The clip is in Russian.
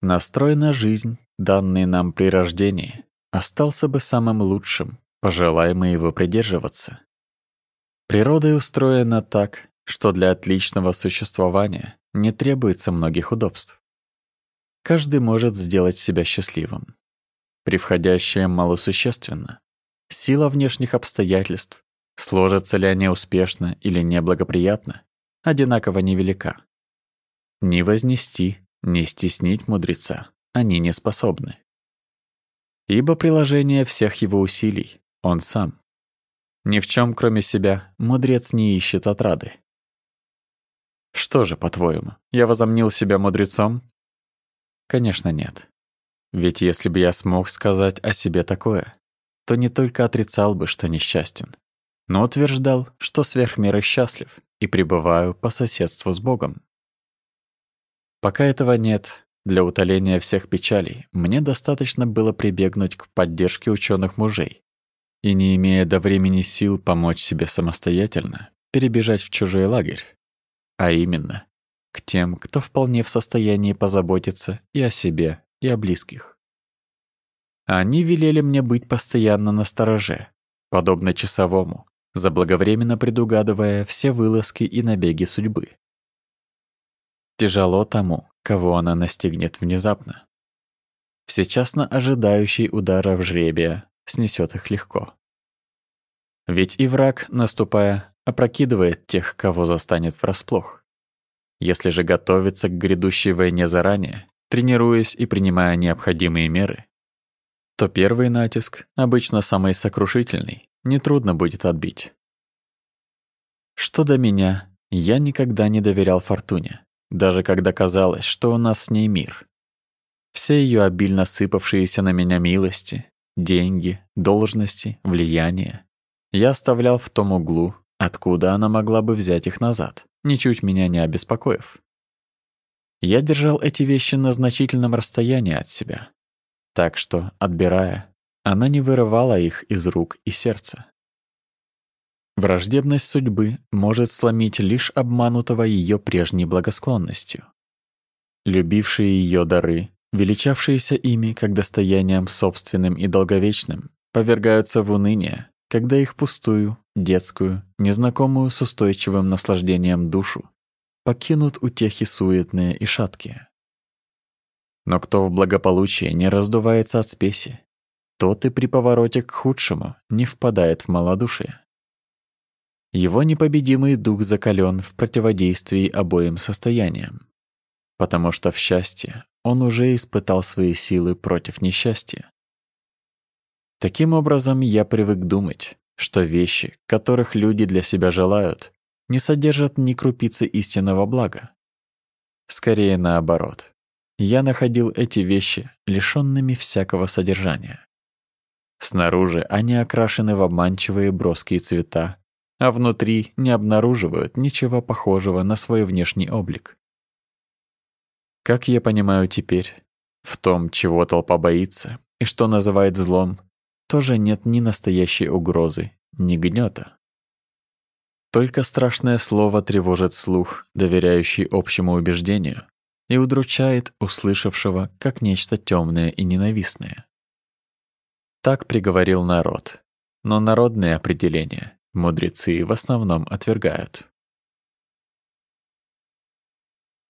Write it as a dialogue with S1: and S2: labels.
S1: Настрой на жизнь, данный нам при рождении, остался бы самым лучшим, пожелаем мы его придерживаться. Природа устроена так, что для отличного существования не требуется многих удобств. Каждый может сделать себя счастливым. Превходящее малосущественно. Сила внешних обстоятельств, сложатся ли они успешно или неблагоприятно, одинаково невелика. Ни вознести, ни стеснить мудреца они не способны. Ибо приложение всех его усилий — он сам. Ни в чем, кроме себя, мудрец не ищет отрады. Что же, по-твоему, я возомнил себя мудрецом? Конечно, нет. Ведь если бы я смог сказать о себе такое, то не только отрицал бы, что несчастен, но утверждал, что сверх меры счастлив и пребываю по соседству с Богом. Пока этого нет, для утоления всех печалей мне достаточно было прибегнуть к поддержке ученых мужей и, не имея до времени сил помочь себе самостоятельно, перебежать в чужой лагерь, а именно к тем, кто вполне в состоянии позаботиться и о себе, и о близких. Они велели мне быть постоянно на стороже, подобно часовому, заблаговременно предугадывая все вылазки и набеги судьбы. Тяжело тому, кого она настигнет внезапно. Всечасно ожидающий ударов жребия снесет их легко. Ведь и враг, наступая, опрокидывает тех, кого застанет врасплох. Если же готовиться к грядущей войне заранее, тренируясь и принимая необходимые меры, то первый натиск, обычно самый сокрушительный, нетрудно будет отбить. Что до меня, я никогда не доверял Фортуне даже когда казалось, что у нас с ней мир. Все ее обильно сыпавшиеся на меня милости, деньги, должности, влияние я оставлял в том углу, откуда она могла бы взять их назад, ничуть меня не обеспокоив. Я держал эти вещи на значительном расстоянии от себя, так что, отбирая, она не вырывала их из рук и сердца. Враждебность судьбы может сломить лишь обманутого ее прежней благосклонностью. Любившие ее дары, величавшиеся ими как достоянием собственным и долговечным, повергаются в уныние, когда их пустую, детскую, незнакомую с устойчивым наслаждением душу покинут утехи суетные и шаткие. Но кто в благополучии не раздувается от спеси, тот и при повороте к худшему не впадает в малодушие. Его непобедимый дух закален в противодействии обоим состояниям, потому что в счастье он уже испытал свои силы против несчастья. Таким образом, я привык думать, что вещи, которых люди для себя желают, не содержат ни крупицы истинного блага. Скорее наоборот. Я находил эти вещи лишенными всякого содержания. Снаружи они окрашены в обманчивые броские цвета а внутри не обнаруживают ничего похожего на свой внешний облик. Как я понимаю теперь, в том, чего толпа боится и что называет злом, тоже нет ни настоящей угрозы, ни гнета. Только страшное слово тревожит слух, доверяющий общему убеждению, и удручает услышавшего как нечто темное и ненавистное. Так приговорил народ, но народные определения Мудрецы в основном отвергают.